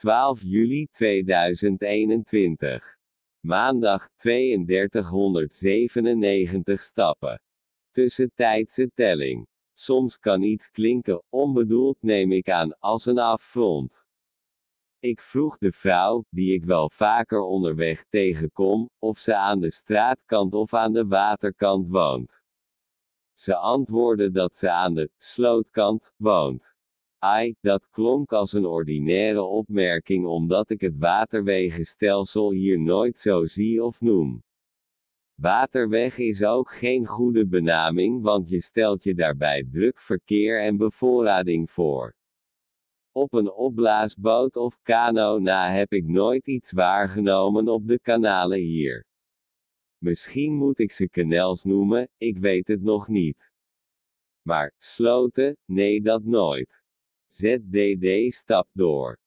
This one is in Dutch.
12 juli 2021. Maandag 3297 stappen. Tussentijdse telling. Soms kan iets klinken, onbedoeld neem ik aan, als een affront. Ik vroeg de vrouw, die ik wel vaker onderweg tegenkom, of ze aan de straatkant of aan de waterkant woont. Ze antwoordde dat ze aan de slootkant woont. Ai, dat klonk als een ordinaire opmerking omdat ik het waterwegenstelsel hier nooit zo zie of noem. Waterweg is ook geen goede benaming, want je stelt je daarbij druk verkeer en bevoorrading voor. Op een opblaasboot of kano na heb ik nooit iets waargenomen op de kanalen hier. Misschien moet ik ze kanels noemen, ik weet het nog niet. Maar, sloten, nee dat nooit. ZDD stapt door.